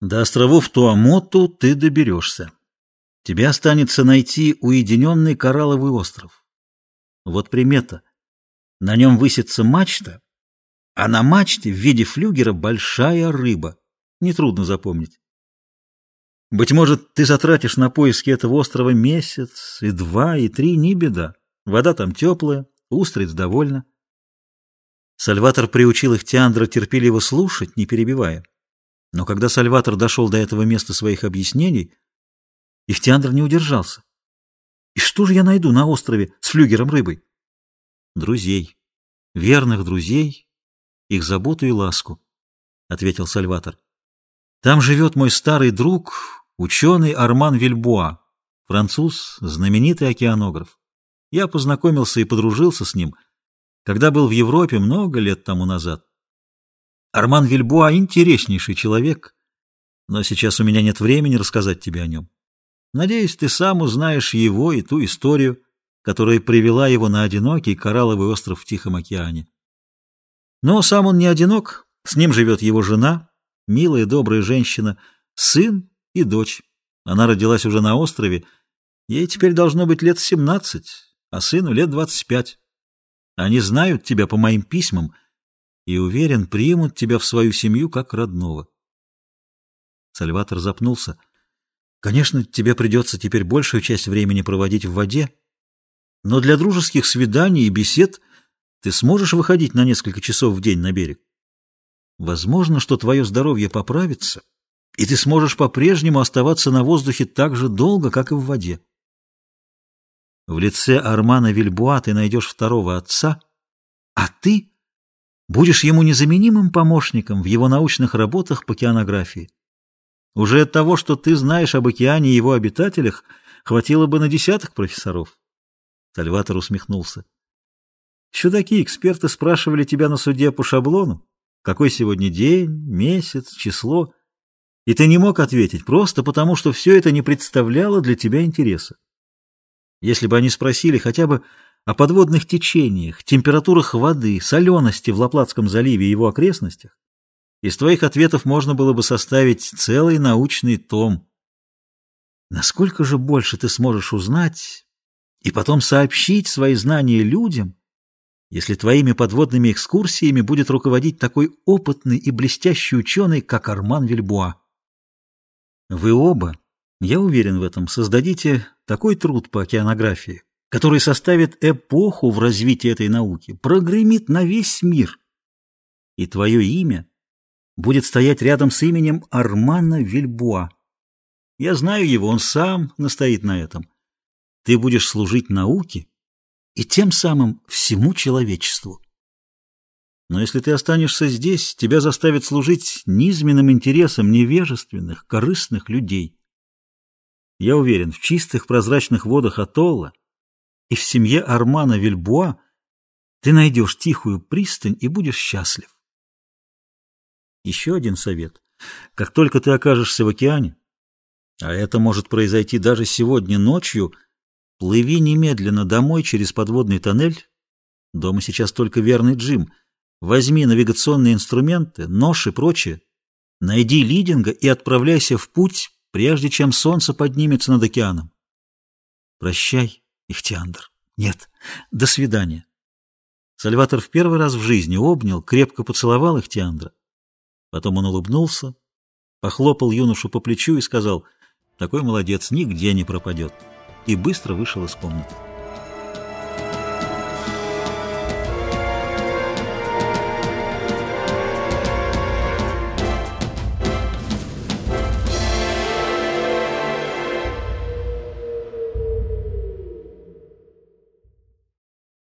До островов Туамоту ты доберешься. Тебе останется найти уединенный коралловый остров. Вот примета. На нем высится мачта, а на мачте в виде флюгера большая рыба. Нетрудно запомнить. Быть может, ты затратишь на поиски этого острова месяц, и два, и три, не беда. Вода там теплая, устриц довольна. Сальватор приучил их Теандра терпеливо слушать, не перебивая. Но когда Сальватор дошел до этого места своих объяснений, Ихтиандр не удержался. «И что же я найду на острове с флюгером рыбой?» «Друзей, верных друзей, их заботу и ласку», — ответил Сальватор. «Там живет мой старый друг, ученый Арман Вильбуа, француз, знаменитый океанограф. Я познакомился и подружился с ним, когда был в Европе много лет тому назад. Арман Вильбуа — интереснейший человек, но сейчас у меня нет времени рассказать тебе о нем. Надеюсь, ты сам узнаешь его и ту историю, которая привела его на одинокий коралловый остров в Тихом океане. Но сам он не одинок, с ним живет его жена, милая добрая женщина, сын и дочь. Она родилась уже на острове, ей теперь должно быть лет семнадцать, а сыну лет двадцать пять. Они знают тебя по моим письмам — и, уверен, примут тебя в свою семью как родного. Сальватор запнулся. Конечно, тебе придется теперь большую часть времени проводить в воде, но для дружеских свиданий и бесед ты сможешь выходить на несколько часов в день на берег. Возможно, что твое здоровье поправится, и ты сможешь по-прежнему оставаться на воздухе так же долго, как и в воде. В лице Армана Вильбуа ты найдешь второго отца, а ты будешь ему незаменимым помощником в его научных работах по океанографии. Уже от того, что ты знаешь об океане и его обитателях, хватило бы на десяток профессоров. Сальватор усмехнулся. Чудаки, эксперты спрашивали тебя на суде по шаблону, какой сегодня день, месяц, число, и ты не мог ответить, просто потому, что все это не представляло для тебя интереса. Если бы они спросили хотя бы о подводных течениях, температурах воды, солености в Лаплатском заливе и его окрестностях, из твоих ответов можно было бы составить целый научный том. Насколько же больше ты сможешь узнать и потом сообщить свои знания людям, если твоими подводными экскурсиями будет руководить такой опытный и блестящий ученый, как Арман Вильбуа? Вы оба, я уверен в этом, создадите такой труд по океанографии, который составит эпоху в развитии этой науки, прогремит на весь мир. И твое имя будет стоять рядом с именем Армана Вильбуа. Я знаю его, он сам настоит на этом. Ты будешь служить науке и тем самым всему человечеству. Но если ты останешься здесь, тебя заставят служить низменным интересам невежественных, корыстных людей. Я уверен, в чистых прозрачных водах Атолла и в семье Армана Вильбуа ты найдешь тихую пристань и будешь счастлив. Еще один совет. Как только ты окажешься в океане, а это может произойти даже сегодня ночью, плыви немедленно домой через подводный тоннель. Дома сейчас только верный Джим. Возьми навигационные инструменты, нож и прочее. Найди лидинга и отправляйся в путь, прежде чем солнце поднимется над океаном. Прощай. Ихтиандр. Нет. До свидания. Сальватор в первый раз в жизни обнял, крепко поцеловал Ихтиандра. Потом он улыбнулся, похлопал юношу по плечу и сказал, «Такой молодец нигде не пропадет», и быстро вышел из комнаты.